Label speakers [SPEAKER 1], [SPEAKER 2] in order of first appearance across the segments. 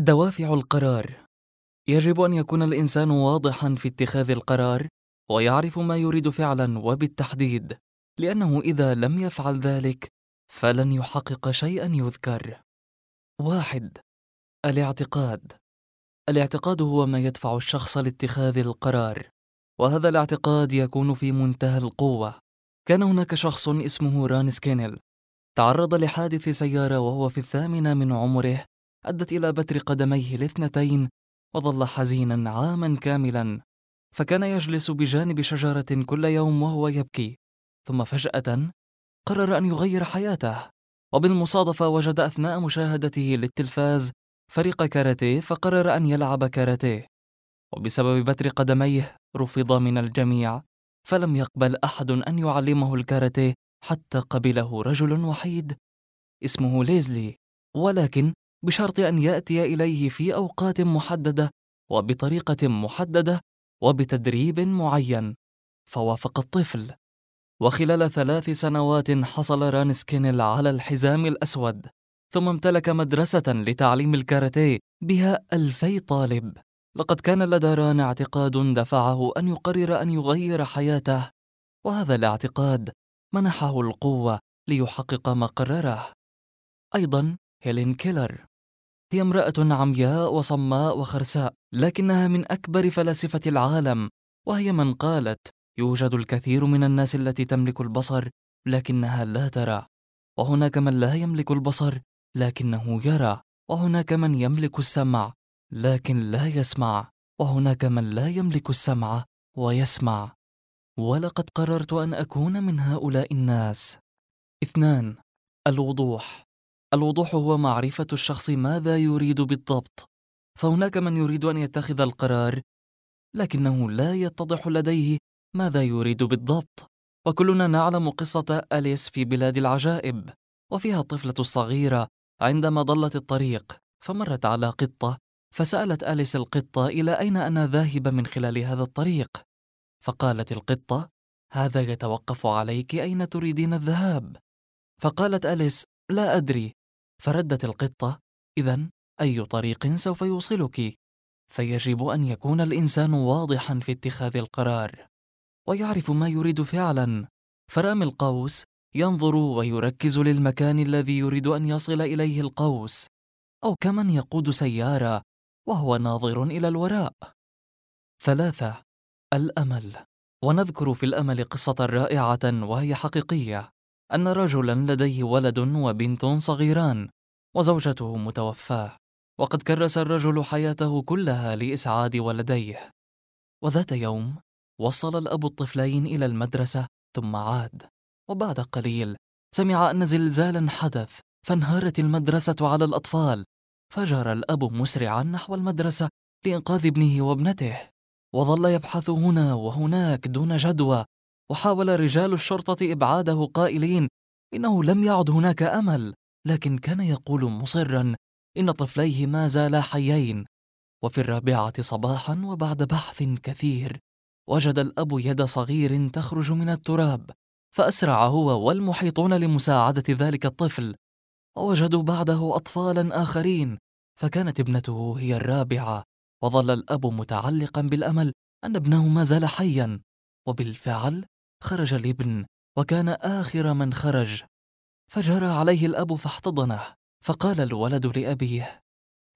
[SPEAKER 1] دوافع القرار. يجب أن يكون الإنسان واضحا في اتخاذ القرار ويعرف ما يريد فعلا وبالتحديد لأنه إذا لم يفعل ذلك فلن يحقق شيئا يذكر. واحد الاعتقاد. الاعتقاد هو ما يدفع الشخص لاتخاذ القرار وهذا الاعتقاد يكون في منتهى القوة. كان هناك شخص اسمه ران سكينل تعرض لحادث سيارة وهو في الثامنة من عمره أدت إلى بتر قدميه الاثنتين وظل حزينا عاما كاملا فكان يجلس بجانب شجرة كل يوم وهو يبكي ثم فجأة قرر أن يغير حياته وبالمصادفة وجد أثناء مشاهدته للتلفاز فريق كاراتيه فقرر أن يلعب كاراتيه وبسبب بتر قدميه رفض من الجميع فلم يقبل أحد أن يعلمه الكاراتيه حتى قبله رجل وحيد اسمه ليزلي ولكن بشرط أن يأتي إليه في أوقات محددة وبطريقة محددة وبتدريب معين. فوافق الطفل. وخلال ثلاث سنوات حصل ران سكينل على الحزام الأسود ثم امتلك مدرسة لتعليم الكاراتيه بها ألفي طالب. لقد كان لدى ران اعتقاد دفعه أن يقرر أن يغير حياته وهذا الاعتقاد منحه القوة ليحقق ما قرره. أيضا هيلين كيلر. هي امرأة عمياء وصماء وخرساء لكنها من أكبر فلاسفة العالم وهي من قالت يوجد الكثير من الناس التي تملك البصر لكنها لا ترى. وهناك من لا يملك البصر لكنه يرى. وهناك من يملك السمع لكن لا يسمع. وهناك من لا يملك السمع ويسمع. ولقد قررت أن أكون من هؤلاء الناس. اثنان الوضوح. الوضوح هو معرفة الشخص ماذا يريد بالضبط. فهناك من يريد أن يتخذ القرار لكنه لا يتضح لديه ماذا يريد بالضبط. وكلنا نعلم قصة أليس في بلاد العجائب وفيها الطفلة الصغيرة عندما ضلت الطريق فمرت على قطة فسألت أليس القطة إلى أين أنا ذاهبه من خلال هذا الطريق. فقالت القطة هذا يتوقف عليك أين تريدين الذهاب. فقالت أليس لا أدري. فردت القطة اذا أي طريق سوف يوصلك؟ فيجب أن يكون الإنسان واضحا في اتخاذ القرار ويعرف ما يريد فعلا. فرامي القوس ينظر ويركز للمكان الذي يريد أن يصل إليه القوس أو كمن يقود سيارة وهو ناظر إلى الوراء. ثلاثة الأمل. ونذكر في الأمل قصة رائعة وهي حقيقية أن رجلا لديه ولد وبنت صغيران. وزوجته متوفاة وقد كرس الرجل حياته كلها لإسعاد ولديه. وذات يوم وصل الأب الطفلين إلى المدرسة ثم عاد. وبعد قليل سمع أن زلزالا حدث فانهارت المدرسة على الأطفال. فجر الأب مسرعا نحو المدرسة لإنقاذ ابنه وابنته. وظل يبحث هنا وهناك دون جدوى. وحاول رجال الشرطة إبعاده قائلين إنه لم يعد هناك أمل. لكن كان يقول مصرا إن طفليه ما زالا حيين وفي الرابعة صباحا وبعد بحث كثير وجد الأب يد صغير تخرج من التراب فأسرع هو والمحيطون لمساعدة ذلك الطفل ووجدوا بعده اطفالا آخرين فكانت ابنته هي الرابعة وظل الأب متعلقا بالأمل أن ابنه ما زال حيا وبالفعل خرج الابن وكان آخر من خرج. فجرى عليه الأب فاحتضنه فقال الولد لأبيه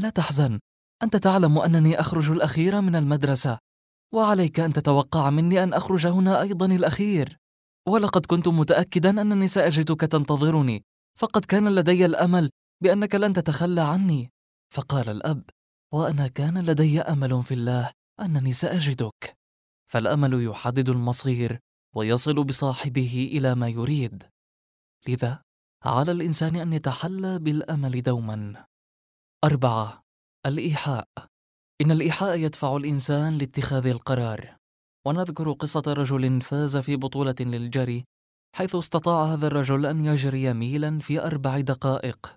[SPEAKER 1] لا تحزن أنت تعلم أنني أخرج الأخير من المدرسة وعليك أن تتوقع مني أن أخرج هنا أيضا الأخير. ولقد كنت متاكدا أنني سأجدك تنتظرني فقد كان لدي الأمل بأنك لن تتخلى عني. فقال الأب وأنا كان لدي أمل في الله أنني سأجدك. فالأمل يحدد المصير ويصل بصاحبه إلى ما يريد. لذا على الإنسان أن يتحلى بالأمل دوما. أربعة الإيحاء. إن الإيحاء يدفع الإنسان لاتخاذ القرار. ونذكر قصة رجل فاز في بطولة للجري حيث استطاع هذا الرجل أن يجري ميلا في أربع دقائق.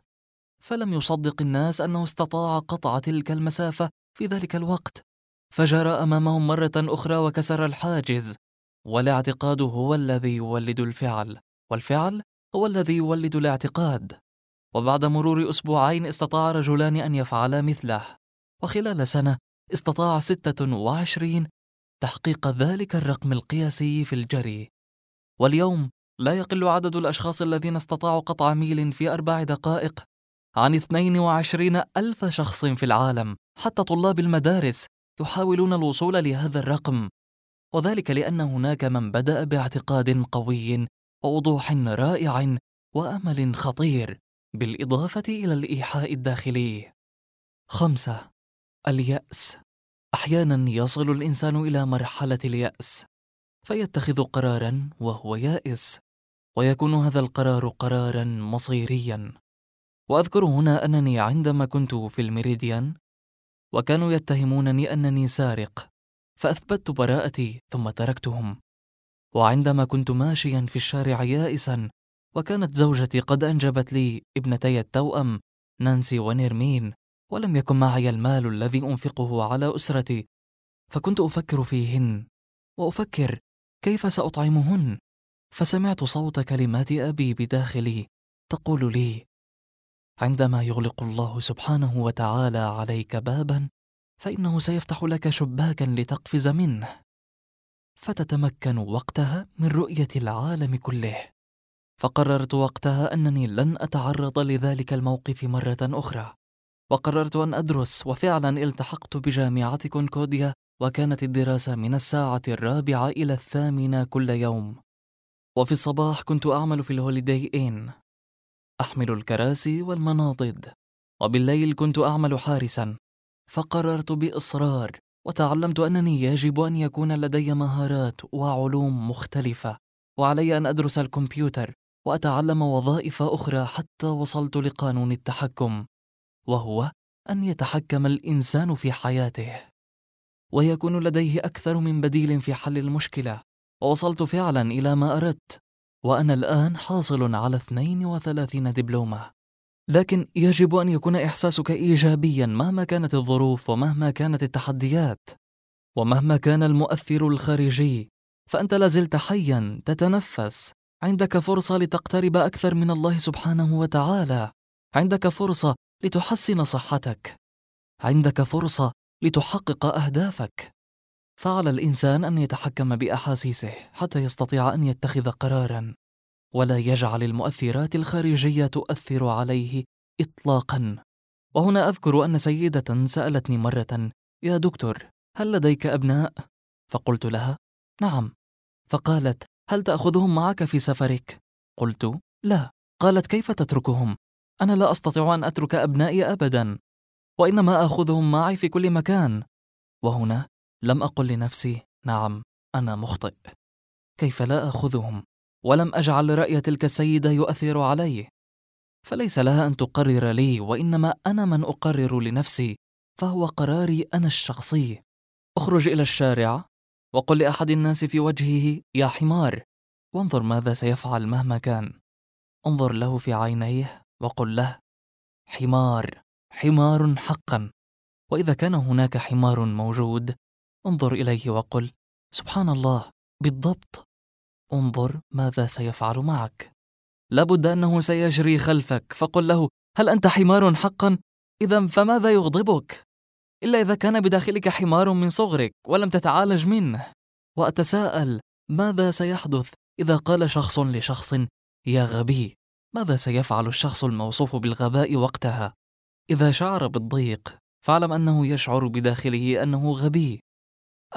[SPEAKER 1] فلم يصدق الناس أنه استطاع قطع تلك المسافة في ذلك الوقت. فجرى أمامهم مرة أخرى وكسر الحاجز. والاعتقاد هو الذي يولد الفعل. والفعل هو الذي يولد الاعتقاد. وبعد مرور أسبوعين استطاع رجلان أن يفعلا مثله. وخلال سنة استطاع 26 تحقيق ذلك الرقم القياسي في الجري. واليوم لا يقل عدد الأشخاص الذين استطاعوا قطع ميل في أربع دقائق عن 22 ألف شخص في العالم. حتى طلاب المدارس يحاولون الوصول لهذا الرقم. وذلك لأن هناك من بدأ باعتقاد قوي ووضوح رائع وأمل خطير بالإضافة إلى الإيحاء الداخلي. خمسة اليأس. أحيانا يصل الإنسان إلى مرحلة اليأس فيتخذ قرارا وهو يائس ويكون هذا القرار قرارا مصيريا. وأذكر هنا أنني عندما كنت في الميريديان وكانوا يتهمونني أنني سارق فأثبتت براءتي ثم تركتهم. وعندما كنت ماشيا في الشارع يائسا وكانت زوجتي قد أنجبت لي ابنتي التوأم نانسي ونيرمين ولم يكن معي المال الذي أنفقه على أسرتي. فكنت أفكر فيهن وأفكر كيف سأطعمهن. فسمعت صوت كلمات أبي بداخلي تقول لي عندما يغلق الله سبحانه وتعالى عليك بابا فإنه سيفتح لك شباكا لتقفز منه. فتتمكن وقتها من رؤية العالم كله. فقررت وقتها أنني لن أتعرض لذلك الموقف مرة أخرى. وقررت أن أدرس وفعلا التحقت بجامعة كونكوديا وكانت الدراسة من الساعة الرابعة إلى الثامنة كل يوم. وفي الصباح كنت أعمل في الهوليداي إن. أحمل الكراسي والمناضد. وبالليل كنت أعمل حارسا. فقررت بإصرار وتعلمت أنني يجب أن يكون لدي مهارات وعلوم مختلفة وعلي أن أدرس الكمبيوتر وأتعلم وظائف أخرى حتى وصلت لقانون التحكم وهو أن يتحكم الإنسان في حياته. ويكون لديه أكثر من بديل في حل المشكلة. ووصلت فعلا إلى ما أردت وأنا الآن حاصل على 32 دبلومة. لكن يجب أن يكون إحساسك إيجابيا مهما كانت الظروف ومهما كانت التحديات ومهما كان المؤثر الخارجي فأنت لازلت حيا تتنفس. عندك فرصة لتقترب أكثر من الله سبحانه وتعالى. عندك فرصة لتحسن صحتك. عندك فرصة لتحقق أهدافك. فعلى الإنسان أن يتحكم بأحاسيسه حتى يستطيع أن يتخذ قرارا. ولا يجعل المؤثرات الخارجية تؤثر عليه اطلاقا. وهنا أذكر أن سيدة سألتني مرة يا دكتور هل لديك أبناء؟ فقلت لها نعم. فقالت هل تأخذهم معك في سفرك؟ قلت لا. قالت كيف تتركهم؟ أنا لا أستطيع أن أترك أبنائي ابدا وإنما أخذهم معي في كل مكان. وهنا لم أقل لنفسي نعم أنا مخطئ كيف لا أخذهم؟ ولم أجعل رأي تلك السيدة يؤثر علي فليس لها أن تقرر لي وإنما أنا من أقرر لنفسي فهو قراري أنا الشخصي. اخرج إلى الشارع وقل لأحد الناس في وجهه يا حمار وانظر ماذا سيفعل مهما كان. انظر له في عينيه وقل له حمار حمار حقا. وإذا كان هناك حمار موجود انظر إليه وقل سبحان الله بالضبط. انظر ماذا سيفعل معك. لابد أنه سيجري خلفك فقل له هل أنت حمار حقا؟ اذا فماذا يغضبك؟ إلا إذا كان بداخلك حمار من صغرك ولم تتعالج منه. وأتساءل ماذا سيحدث إذا قال شخص لشخص يا غبي ماذا سيفعل الشخص الموصوف بالغباء وقتها؟ إذا شعر بالضيق فاعلم أنه يشعر بداخله أنه غبي.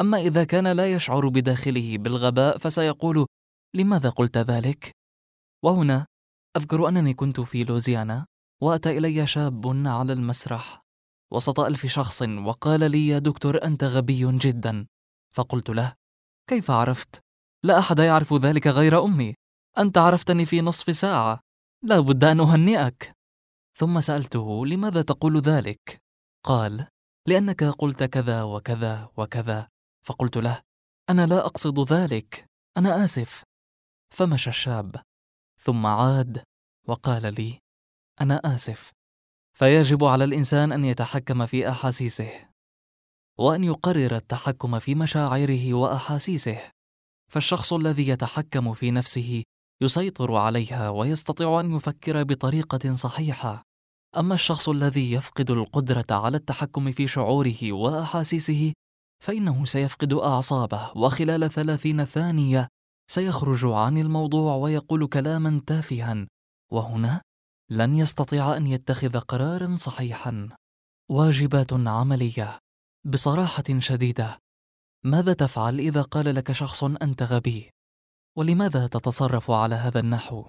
[SPEAKER 1] أما إذا كان لا يشعر بداخله بالغباء فسيقول لماذا قلت ذلك؟ وهنا أذكر أنني كنت في لوزيانا وأتى إلي شاب على المسرح وسط ألف شخص وقال لي يا دكتور أنت غبي جدا. فقلت له كيف عرفت؟ لا أحد يعرف ذلك غير أمي. أنت عرفتني في نصف ساعة. لا بد أن أهنئك. ثم سألته لماذا تقول ذلك؟ قال لأنك قلت كذا وكذا وكذا. فقلت له أنا لا أقصد ذلك. أنا آسف. فمشى الشاب ثم عاد وقال لي أنا آسف فيجب على الإنسان أن يتحكم في أحاسيسه وأن يقرر التحكم في مشاعره وأحاسيسه فالشخص الذي يتحكم في نفسه يسيطر عليها ويستطيع أن يفكر بطريقة صحيحة. أما الشخص الذي يفقد القدرة على التحكم في شعوره وأحاسيسه فإنه سيفقد أعصابه وخلال ثلاثين ثانية سيخرج عن الموضوع ويقول كلاما تافها وهنا لن يستطيع أن يتخذ قرارا صحيحا. واجبات عملية بصراحة شديدة. ماذا تفعل إذا قال لك شخص أنت غبي؟ ولماذا تتصرف على هذا النحو؟